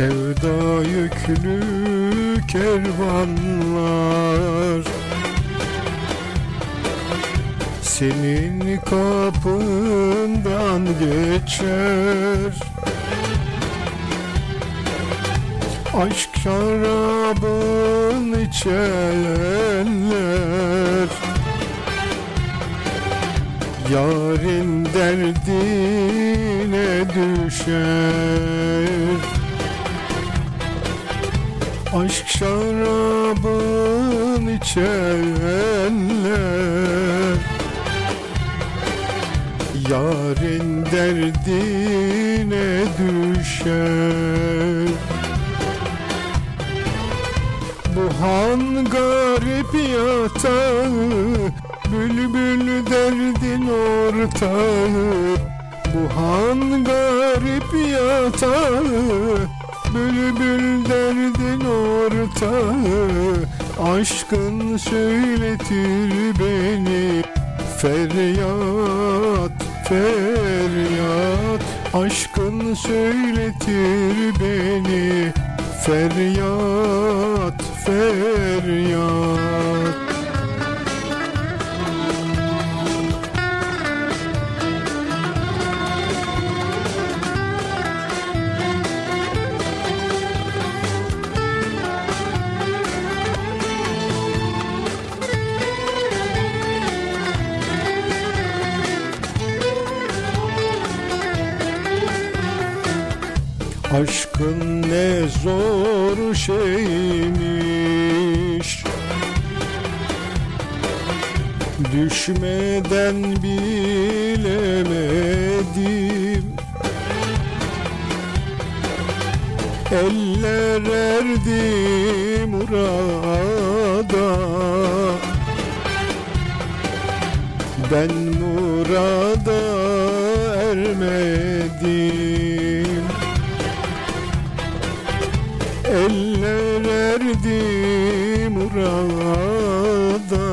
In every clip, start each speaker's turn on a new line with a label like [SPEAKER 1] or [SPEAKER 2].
[SPEAKER 1] Sevda yüklü kervanlar. Senin kapından geçer. Aşk şarabın içenler Yarın derdine düşer Aşk şarabın içenler Yarın derdine düşer. Bu han garip yatağı Bülbül derdin ortağı. Bu han garip yatağı Bülbül derdin ortağı Aşkın söyletir beni. Feryat, feryat Aşkın söyletir beni. Feryat, feryat Aşkın ne zor şeymiş. Düşmeden bilemedim. Eller erdi murada. Ben murada ermedim Eller erdi murada.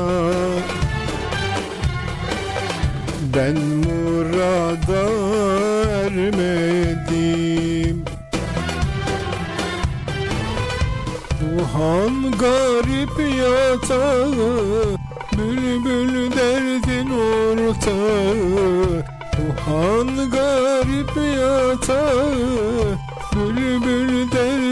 [SPEAKER 1] Ben murada ermedim. Bu han garip yatağı Bülbül derdin ortağı. Bu han garip yatağı Bülbül derdin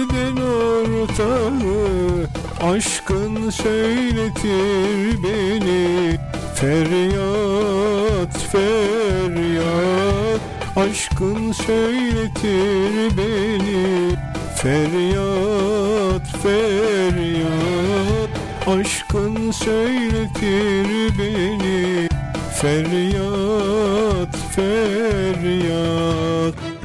[SPEAKER 1] ortağı Aşkın söyletir beni. Feryat, feryat Aşkın söyletir beni. Feryat, feryat Aşkın söyletir beni. Feryat, feryat